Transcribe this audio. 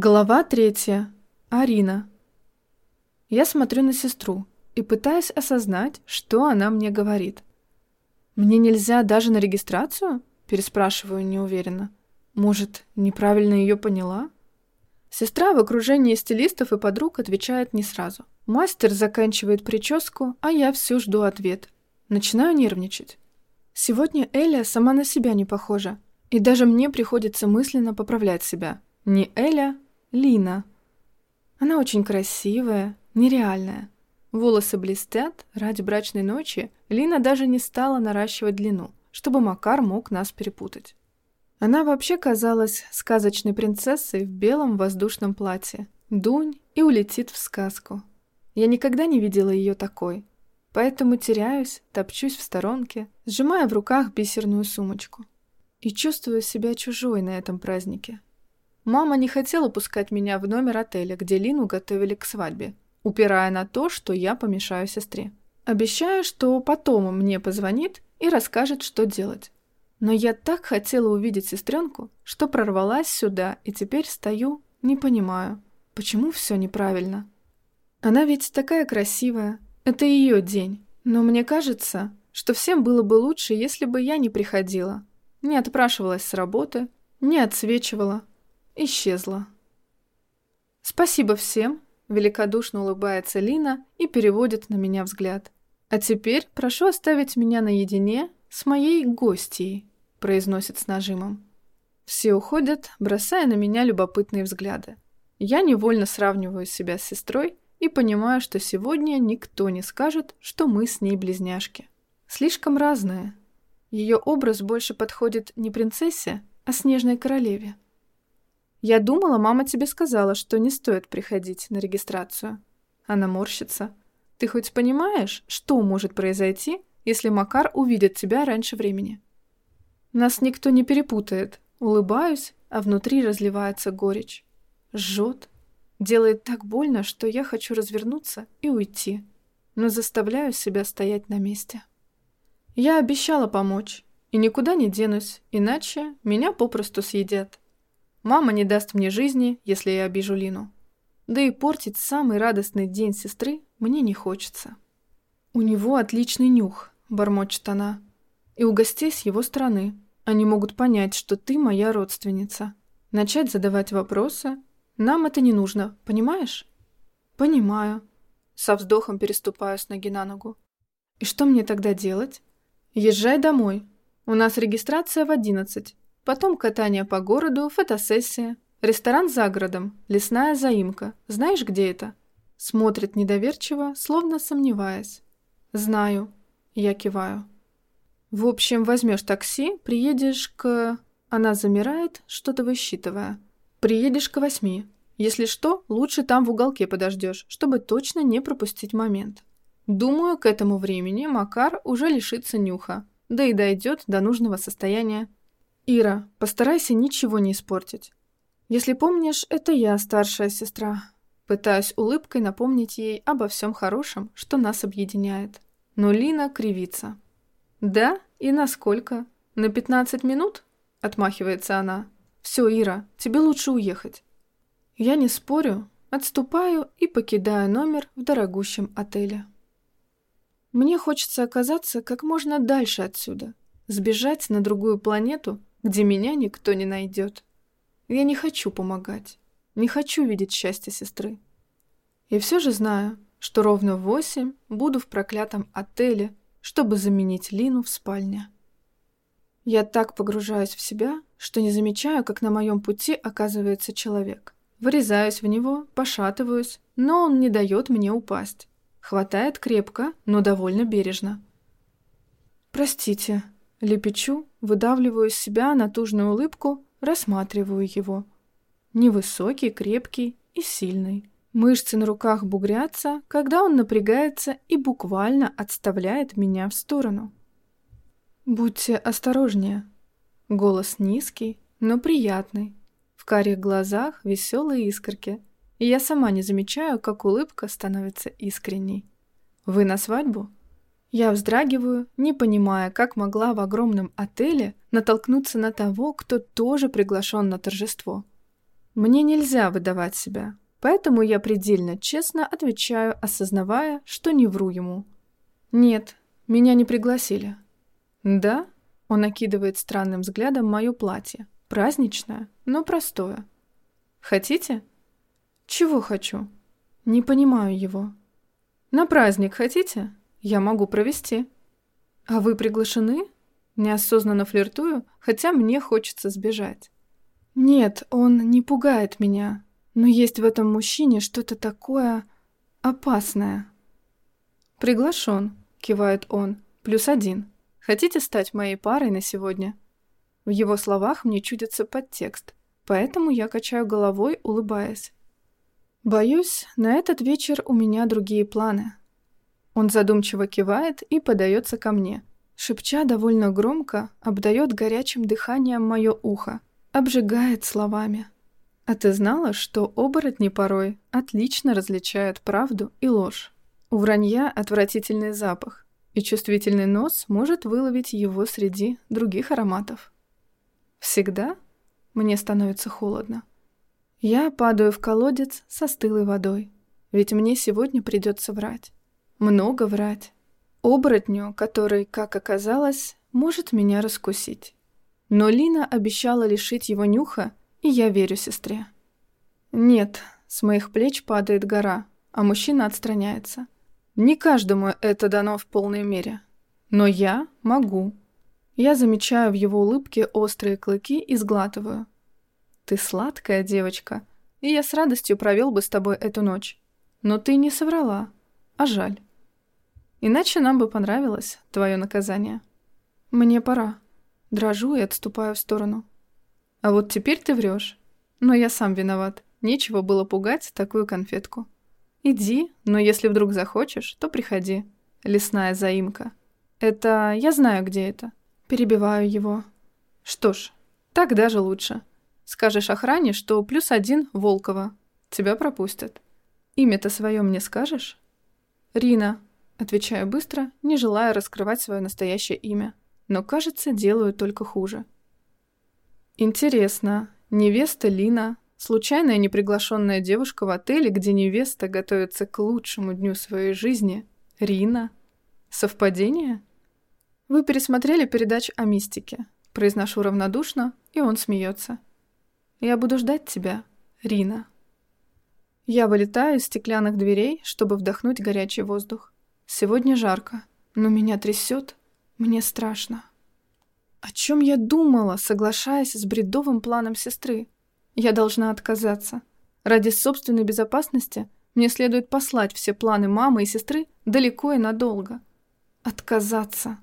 Глава третья. Арина. Я смотрю на сестру и пытаюсь осознать, что она мне говорит. «Мне нельзя даже на регистрацию?» – переспрашиваю неуверенно. «Может, неправильно ее поняла?» Сестра в окружении стилистов и подруг отвечает не сразу. Мастер заканчивает прическу, а я все жду ответ. Начинаю нервничать. Сегодня Эля сама на себя не похожа, и даже мне приходится мысленно поправлять себя. Не Эля, Лина. Она очень красивая, нереальная. Волосы блестят, ради брачной ночи Лина даже не стала наращивать длину, чтобы Макар мог нас перепутать. Она вообще казалась сказочной принцессой в белом воздушном платье. Дунь и улетит в сказку. Я никогда не видела ее такой, поэтому теряюсь, топчусь в сторонке, сжимая в руках бисерную сумочку. И чувствую себя чужой на этом празднике. Мама не хотела пускать меня в номер отеля, где Лину готовили к свадьбе, упирая на то, что я помешаю сестре. Обещаю, что потом мне позвонит и расскажет, что делать. Но я так хотела увидеть сестренку, что прорвалась сюда и теперь стою, не понимаю, почему все неправильно. Она ведь такая красивая, это ее день. Но мне кажется, что всем было бы лучше, если бы я не приходила, не отпрашивалась с работы, не отсвечивала, исчезла. «Спасибо всем», — великодушно улыбается Лина и переводит на меня взгляд. «А теперь прошу оставить меня наедине с моей гостьей», — произносит с нажимом. Все уходят, бросая на меня любопытные взгляды. Я невольно сравниваю себя с сестрой и понимаю, что сегодня никто не скажет, что мы с ней близняшки. Слишком разные. Ее образ больше подходит не принцессе, а снежной королеве. «Я думала, мама тебе сказала, что не стоит приходить на регистрацию». Она морщится. «Ты хоть понимаешь, что может произойти, если Макар увидит тебя раньше времени?» Нас никто не перепутает. Улыбаюсь, а внутри разливается горечь. Жжет. Делает так больно, что я хочу развернуться и уйти. Но заставляю себя стоять на месте. Я обещала помочь. И никуда не денусь, иначе меня попросту съедят. Мама не даст мне жизни, если я обижу Лину. Да и портить самый радостный день сестры мне не хочется. «У него отличный нюх», — бормочет она. «И у гостей с его стороны. Они могут понять, что ты моя родственница. Начать задавать вопросы. Нам это не нужно, понимаешь?» «Понимаю». Со вздохом переступаю с ноги на ногу. «И что мне тогда делать?» «Езжай домой. У нас регистрация в одиннадцать. Потом катание по городу, фотосессия. Ресторан за городом, лесная заимка. Знаешь, где это? Смотрит недоверчиво, словно сомневаясь. Знаю. Я киваю. В общем, возьмешь такси, приедешь к... Она замирает, что-то высчитывая. Приедешь к восьми. Если что, лучше там в уголке подождешь, чтобы точно не пропустить момент. Думаю, к этому времени Макар уже лишится нюха, да и дойдет до нужного состояния. «Ира, постарайся ничего не испортить. Если помнишь, это я старшая сестра». Пытаюсь улыбкой напомнить ей обо всем хорошем, что нас объединяет. Но Лина кривится. «Да? И насколько? На пятнадцать минут?» — отмахивается она. «Все, Ира, тебе лучше уехать». Я не спорю, отступаю и покидаю номер в дорогущем отеле. Мне хочется оказаться как можно дальше отсюда, сбежать на другую планету где меня никто не найдет. Я не хочу помогать, не хочу видеть счастье сестры. И все же знаю, что ровно в восемь буду в проклятом отеле, чтобы заменить Лину в спальне. Я так погружаюсь в себя, что не замечаю, как на моем пути оказывается человек. Вырезаюсь в него, пошатываюсь, но он не дает мне упасть. Хватает крепко, но довольно бережно. «Простите», Лепечу, выдавливаю из себя натужную улыбку, рассматриваю его. Невысокий, крепкий и сильный. Мышцы на руках бугрятся, когда он напрягается и буквально отставляет меня в сторону. «Будьте осторожнее». Голос низкий, но приятный. В карих глазах веселые искорки. И я сама не замечаю, как улыбка становится искренней. «Вы на свадьбу?» Я вздрагиваю, не понимая, как могла в огромном отеле натолкнуться на того, кто тоже приглашен на торжество. Мне нельзя выдавать себя, поэтому я предельно честно отвечаю, осознавая, что не вру ему. Нет, меня не пригласили. Да? Он накидывает странным взглядом мое платье. Праздничное, но простое. Хотите? Чего хочу? Не понимаю его. На праздник хотите? Я могу провести. А вы приглашены? Неосознанно флиртую, хотя мне хочется сбежать. Нет, он не пугает меня, но есть в этом мужчине что-то такое опасное. Приглашен, кивает он, плюс один. Хотите стать моей парой на сегодня? В его словах мне чудится подтекст, поэтому я качаю головой, улыбаясь. Боюсь, на этот вечер у меня другие планы. Он задумчиво кивает и подается ко мне. Шепча довольно громко, обдает горячим дыханием мое ухо, обжигает словами. А ты знала, что оборотни порой отлично различают правду и ложь? У вранья отвратительный запах, и чувствительный нос может выловить его среди других ароматов. Всегда мне становится холодно. Я падаю в колодец со стылой водой, ведь мне сегодня придется врать. Много врать. Оборотню, который, как оказалось, может меня раскусить. Но Лина обещала лишить его нюха, и я верю сестре. Нет, с моих плеч падает гора, а мужчина отстраняется. Не каждому это дано в полной мере. Но я могу. Я замечаю в его улыбке острые клыки и сглатываю. Ты сладкая девочка, и я с радостью провел бы с тобой эту ночь. Но ты не соврала, а жаль. Иначе нам бы понравилось твое наказание. Мне пора. Дрожу и отступаю в сторону. А вот теперь ты врешь. Но я сам виноват. Нечего было пугать такую конфетку. Иди, но если вдруг захочешь, то приходи. Лесная заимка. Это... я знаю, где это. Перебиваю его. Что ж, так даже лучше. Скажешь охране, что плюс один Волкова. Тебя пропустят. Имя-то свое мне скажешь? Рина. Отвечаю быстро, не желая раскрывать свое настоящее имя но, кажется, делаю только хуже. Интересно, невеста Лина, случайная неприглашенная девушка в отеле, где невеста готовится к лучшему дню своей жизни, Рина. Совпадение? Вы пересмотрели передач о мистике. Произношу равнодушно, и он смеется. Я буду ждать тебя, Рина. Я вылетаю из стеклянных дверей, чтобы вдохнуть горячий воздух. Сегодня жарко, но меня трясет мне страшно. О чем я думала, соглашаясь с бредовым планом сестры? Я должна отказаться. Ради собственной безопасности мне следует послать все планы мамы и сестры далеко и надолго. Отказаться.